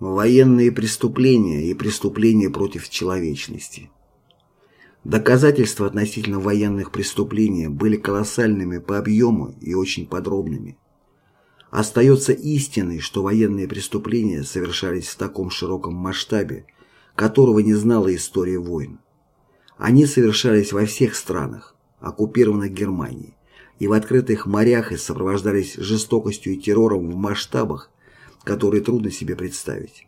Военные преступления и преступления против человечности. Доказательства относительно военных преступлений были колоссальными по объему и очень подробными. Остается истиной, что военные преступления совершались в таком широком масштабе, которого не знала история войн. Они совершались во всех странах, оккупированных Германией, и в открытых морях и сопровождались жестокостью и террором в масштабах, которые трудно себе представить.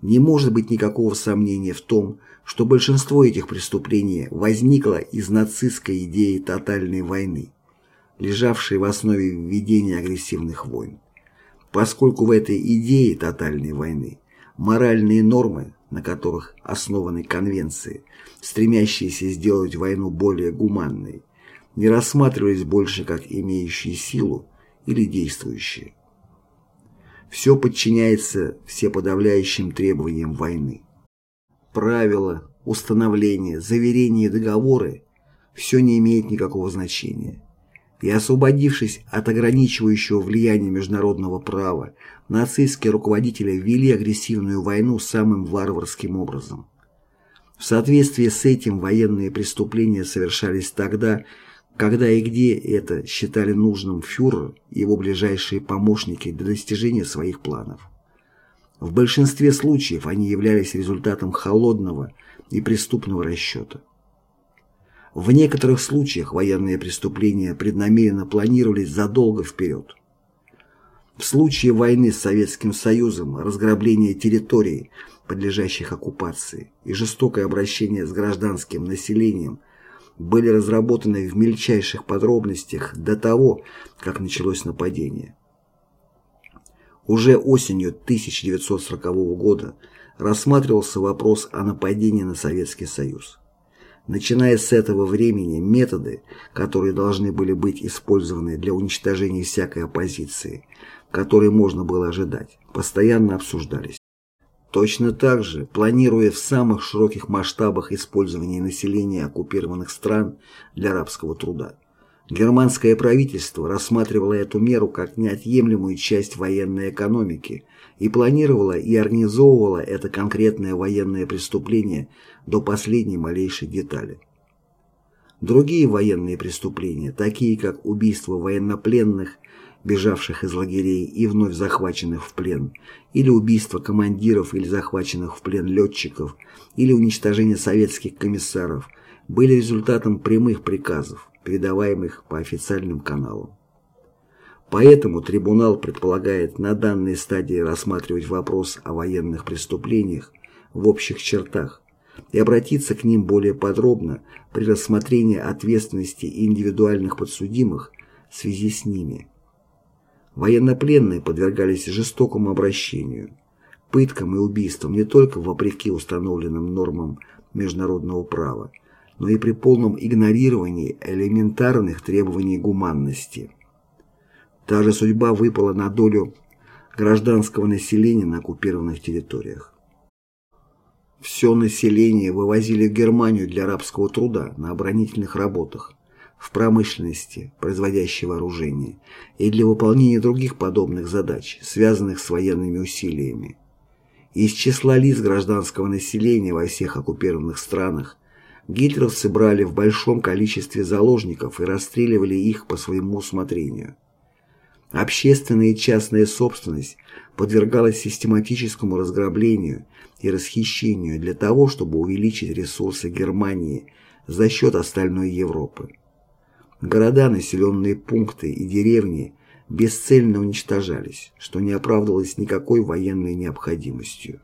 Не может быть никакого сомнения в том, что большинство этих преступлений возникло из нацистской идеи тотальной войны, лежавшей в основе введения агрессивных войн. Поскольку в этой идее тотальной войны моральные нормы, на которых основаны конвенции, стремящиеся сделать войну более гуманной, не рассматривались больше как имеющие силу или действующие. Все подчиняется всеподавляющим требованиям войны. Правила, установления, заверения и договоры – все не имеет никакого значения. И освободившись от ограничивающего влияния международного права, нацистские руководители вели агрессивную войну самым варварским образом. В соответствии с этим военные преступления совершались тогда, когда и где это считали нужным фюрер и его ближайшие помощники для достижения своих планов. В большинстве случаев они являлись результатом холодного и преступного расчета. В некоторых случаях военные преступления преднамеренно планировались задолго вперед. В случае войны с Советским Союзом разграбление территорий, подлежащих оккупации, и жестокое обращение с гражданским населением – были разработаны в мельчайших подробностях до того, как началось нападение. Уже осенью 1940 года рассматривался вопрос о нападении на Советский Союз. Начиная с этого времени методы, которые должны были быть использованы для уничтожения всякой оппозиции, которые можно было ожидать, постоянно обсуждались. Точно так же, планируя в самых широких масштабах использование населения оккупированных стран для рабского труда, германское правительство рассматривало эту меру как неотъемлемую часть военной экономики и планировало и организовывало это конкретное военное преступление до последней малейшей детали. Другие военные преступления, такие как убийство военнопленных бежавших из лагерей и вновь захваченных в плен, или убийство командиров или захваченных в плен летчиков, или уничтожение советских комиссаров, были результатом прямых приказов, передаваемых по официальным каналам. Поэтому трибунал предполагает на данной стадии рассматривать вопрос о военных преступлениях в общих чертах и обратиться к ним более подробно при рассмотрении ответственности индивидуальных подсудимых в связи с ними. Военнопленные подвергались жестокому обращению, пыткам и убийствам не только вопреки установленным нормам международного права, но и при полном игнорировании элементарных требований гуманности. Та же судьба выпала на долю гражданского населения на оккупированных территориях. Все население вывозили в Германию для рабского труда на оборонительных работах, в промышленности, производящей вооружение, и для выполнения других подобных задач, связанных с военными усилиями. Из числа лиц гражданского населения во всех оккупированных странах гитлеровцы брали в большом количестве заложников и расстреливали их по своему усмотрению. Общественная и частная собственность подвергалась систематическому разграблению и расхищению для того, чтобы увеличить ресурсы Германии за счет остальной Европы. Города, населенные пункты и деревни бесцельно уничтожались, что не оправдывалось никакой военной необходимостью.